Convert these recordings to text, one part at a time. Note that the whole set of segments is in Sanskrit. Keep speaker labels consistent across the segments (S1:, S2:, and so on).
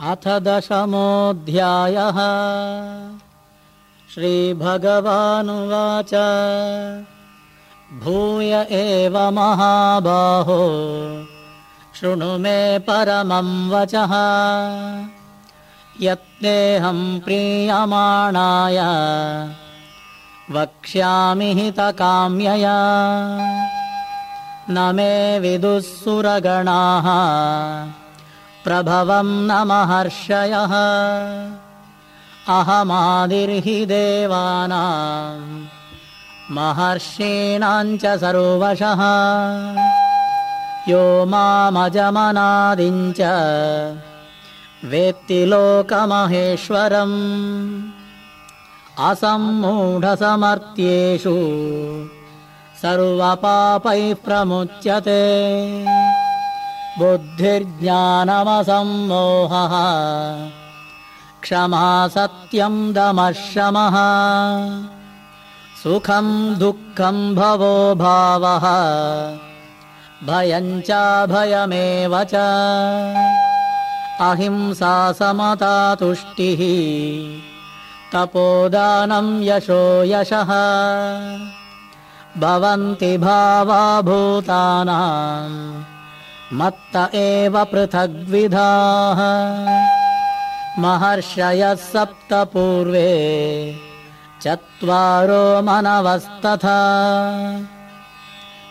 S1: अथ दशमोऽध्यायः। श्रीभगवानुवाच। भूय एव महाबाहो शृणु मे परमं वचः। यत्तेऽहं प्रीयमाणाय वक्ष्यामि हितकाम्यया। न मे विदुःसुरगणाः प्रभवं न महर्षयः अहमादिर्हि देवानां महर्षीणां च सर्वशः। यो मामजमनादिञ्च वेत्ति लोकमहेश्वरम् असम्मूढसमर्थ्येषु सर्वपापैः प्रमुच्यते बुद्धिर्ज्ञानमसम्मोहः। क्षमा सत्यं दमशमः सुखं दुःखं भवो भावः। भयं भयमेव च। अहिंसा समता तुष्टिः। तपोदानं यशो यशः। भवन्ति भावा भूतानाम् मत्त एव पृथग्विधाः। महर्षयः सप्त पूर्वे चत्वारो मनवस्तथा।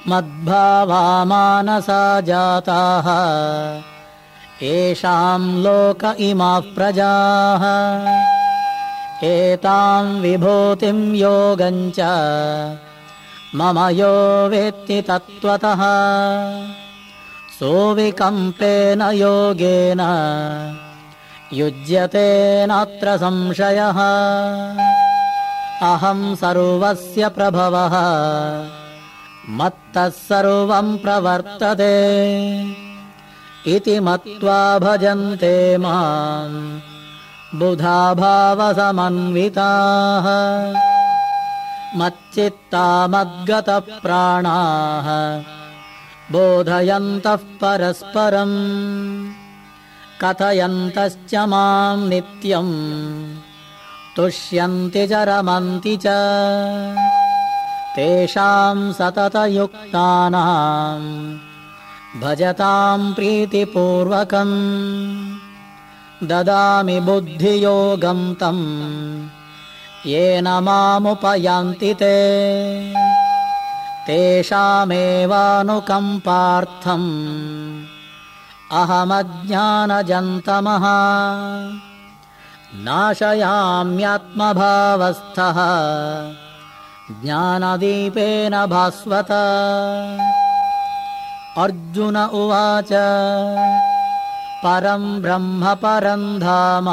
S1: मद्भावा मानसा जाताः। येषां लोक इमाः प्रजाः। एतां विभूतिं योगञ्च मम यो वेत्ति तत्त्वतः सोऽविकम्पेन योगेन युज्यते नात्र संशयः। अहं सर्वस्य प्रभवः मत्तः सर्वं प्रवर्तते। इति मत्वा भजन्ते माम् बुधाभावसमन्विताः। मच्चित्तामद्गतप्राणाः बोधयन्तः परस्परम्। कथयन्तश्च माम् नित्यम्। तुष्यन्ति च रमन्ति च। तेषाम् सततयुक्तानाम्। भजताम् प्रीतिपूर्वकम्। ददामि बुद्धियोगम् तम्। येन मामुपयान्ति ते तेषामेवानुकम्पार्थम् अहमज्ञानजन्तमः। नाशयाम्यात्मभावस्थः। ज्ञानदीपेन भास्वत। अर्जुन उवाच परं ब्रह्म परं धाम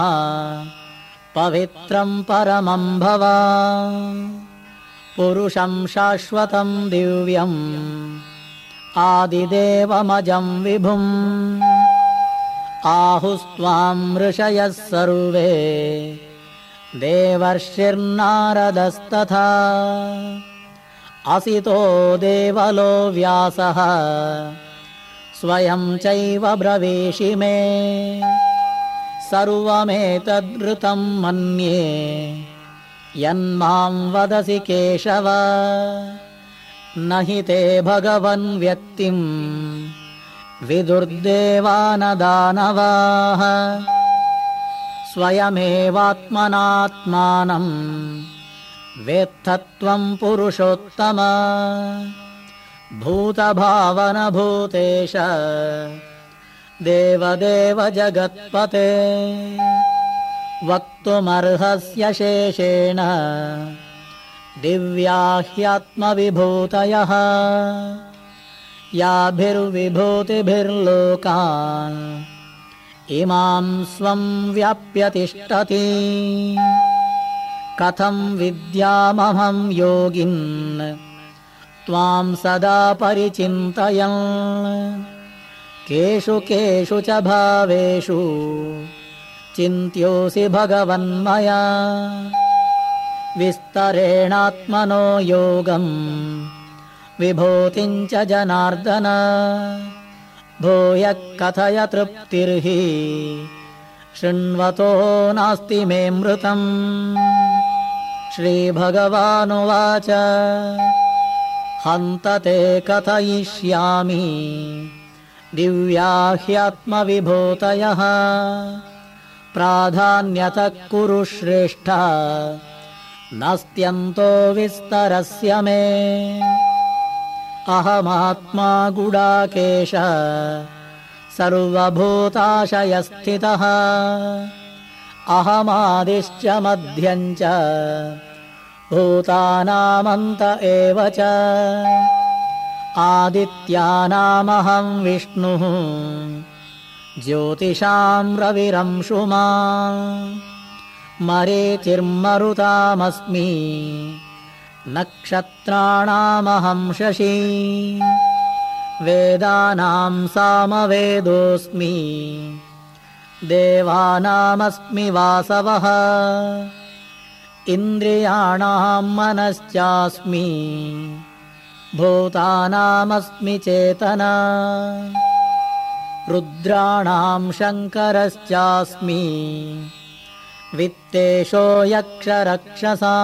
S1: पवित्रं परमं भवा पुरुषं शाश्वतं दिव्यम् आदिदेवमजं विभुम्। आहुस्त्वां ऋषयः सर्वे देवर्षिर्नारदस्तथा। असितो देवलो व्यासः स्वयं चैव ब्रवीषि मे। सर्वमेतद्वृतं मन्ये यन्मां वदसि केशव। न हि ते भगवन् व्यक्तिम् विदुर्देवानदानवाः। स्वयमेवात्मनात्मानम् वेत्थत्वम् पुरुषोत्तम। भूतभावनभूतेश। देवदेव जगत्पते वक्तुमर्हस्य शेषेण। दिव्या ह्यात्मविभूतयः याभिर्विभूतिभिर्लोकान्। इमां स्वं व्याप्यतिष्ठति। कथं विद्यामहं योगिन्? त्वां सदा परिचिन्तयन्। केषु केषु च भावेषु चिन्त्योऽसि भगवन्मया। विस्तरेणात्मनो योगम्। विभूतिम् च जनार्दन। भूयः कथय तृप्तिर्हि। शृण्वतो नास्ति मे मृतम्। श्रीभगवानुवाच। हन्त ते कथयिष्यामि। दिव्या ह्यात्मविभूतयः प्राधान्यतः कुरु श्रेष्ठ। नास्त्यन्तो विस्तरस्य मे। अहमात्मा गुडाकेश। सर्वभूताशयस्थितः। अहमादिश्च मध्यम् च। भूतानामन्त एव च। आदित्यानामहम् विष्णुः ज्योतिषाम् रविरंशुमा मरेचिर्मरुतामस्मि नक्षत्राणामहं शशी। वेदानाम् सामवेदोऽस्मि। देवानामस्मि वासवः। इन्द्रियाणाम् मनश्चास्मि। भूतानामस्मि चेतना रुद्राणाम् शङ्करश्चास्मि वित्तेषो यक्षरक्षसा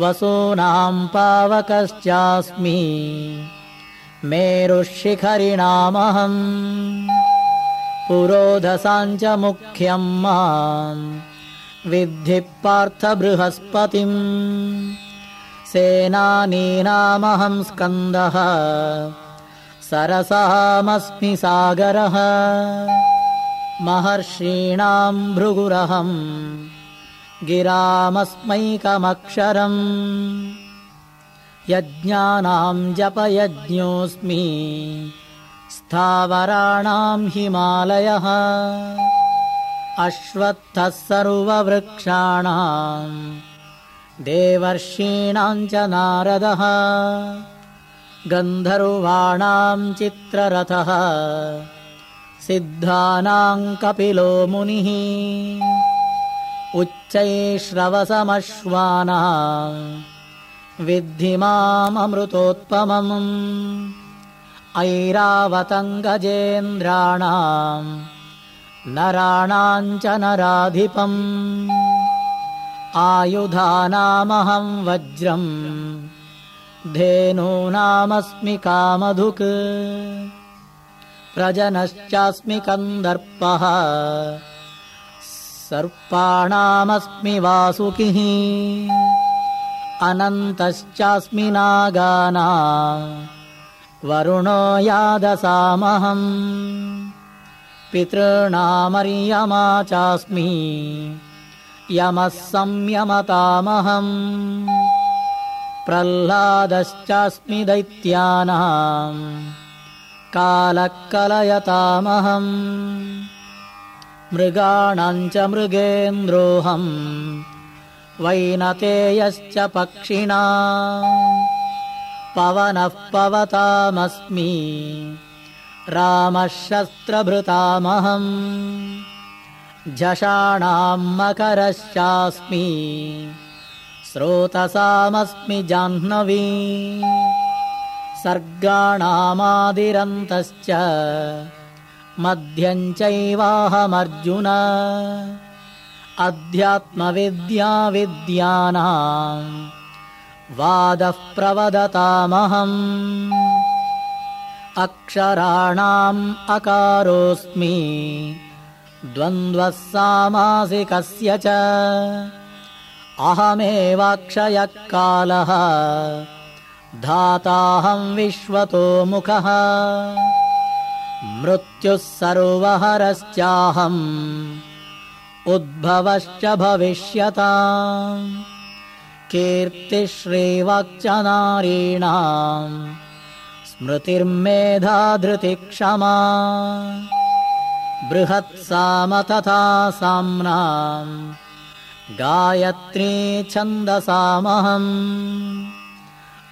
S1: वसूनाम् पावकश्चास्मि मेरुशिखरिणामहम् पुरोधसाञ्च मुख्यम् माम् विद्धि पार्थ बृहस्पतिम् सेनानीनामहम् स्कन्दः सरसामस्मि सागरः। महर्षीणाम् भृगुरहम् गिरामस्मैकमक्षरम्। यज्ञानाम् जपयज्ञोऽस्मि स्थावराणाम् हिमालयः। अश्वत्थः सर्ववृक्षाणाम् देवर्षीणाम् च नारदः गन्धर्वाणाम् चित्ररथः। सिद्धानाम् कपिलो मुनिः। उच्चैश्रवसमश्वाना विद्धि माममृतोत्तमम् ऐरावतङ्गजेन्द्राणाम्। नराणाम् च नराधिपम्। आयुधानामहम् वज्रम् धेनूनामस्मि कामधुक्। प्रजनश्चास्मि कन्दर्पः। सर्पाणामस्मि वासुकिः। अनन्तश्चास्मि नागाना। वरुणो यादसामहम्। पितॄणामर्यमा चास्मि। यमः संयमतामहम् प्रह्लादश्चास्मि दैत्यानाम् कालः कलयतामहम् मृगाणाम् च मृगेन्द्रोऽहम्। वैनतेयश्च पक्षिणा। पवनः पवतामस्मि। रामः शस्त्रभृतामहम् झषाणाम् मकरश्चास्मि स्रोतसामस्मि जाह्नवी। सर्गाणामादिरन्तश्च मध्यम् चैवाहमर्जुन। अध्यात्मविद्या विद्यानाम् वादः प्रवदतामहम् अक्षराणाम् अकारोऽस्मि द्वन्द्वः सामासिकस्य च अहमेवाक्षयः कालः धाताहम् विश्वतो मुखः। मृत्युः सर्वहरश्चाहम् उद्भवश्च भविष्यता कीर्तिश्रीवाक्च नारीणाम् स्मृतिर्मेधा धृतिक्षमा बृहत्साम तथा साम्नाम् गायत्री छन्दसामहम्।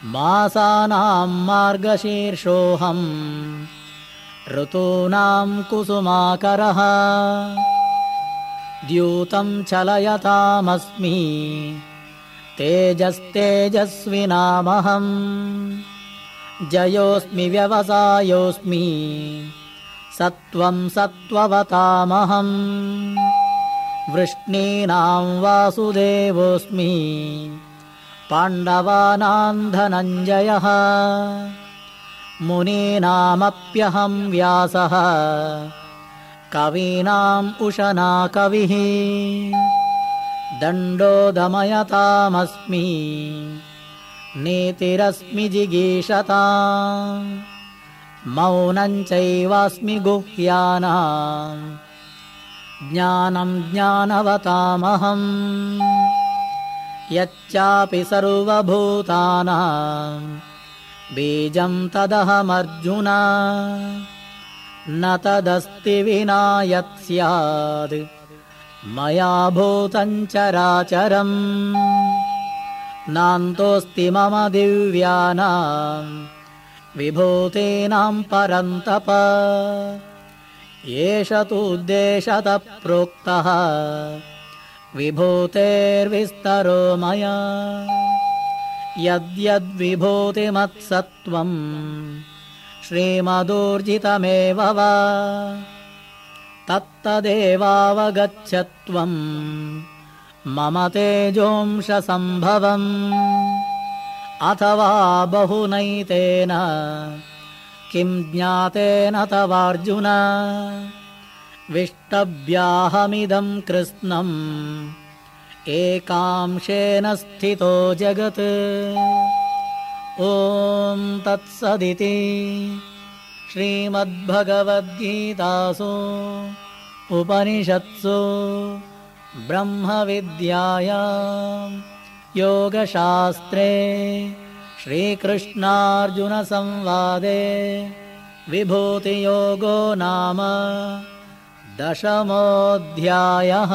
S1: मासानाम् मार्गशीर्षोऽहम्। ऋतूनाम् कुसुमाकरः। द्यूतम् चलयतामस्मि। तेजस्तेजस्विनामहम् जयोऽस्मि व्यवसायोऽस्मि। सत्त्वं सत्त्ववतामहम् वृष्णीनां वासुदेवोऽस्मि पाण्डवानां धनञ्जयः मुनीनामप्यहं व्यासः कवीनाम् उशना कविः दण्डो दमयतामस्मि नीतिरस्मि जिगीषता मौनम् चैवास्मि गुह्यानाम् ज्ञानम् ज्ञानवतामहम्। यच्चापि सर्वभूतानाम् बीजम् तदहमर्जुन। न तदस्ति विना यत् स्यात्। मया भूतम् चराचरम् नान्तोऽस्ति मम दिव्यानाम् विभूतीनाम् परन्तप एष तु उद्देशतः प्रोक्तः विभूतेर्विस्तरो मया। यद्यद्विभूतिमत्सत्त्वम् श्रीमदूर्जितमेव वा। तत्तदेवावगच्छत्वम् मम तेजोंशसम्भवम्। अथवा बहुनैतेन किम् ज्ञातेन तवार्जुन? विष्टव्याहमिदम् कृत्स्नम् एकांशेन स्थितो जगत्। ॐ तत्सदिति श्रीमद्भगवद्गीतासु उपनिषत्सु ब्रह्मविद्याया योगशास्त्रे श्रीकृष्णार्जुनसंवादे विभूतियोगो नाम दशमोऽध्यायः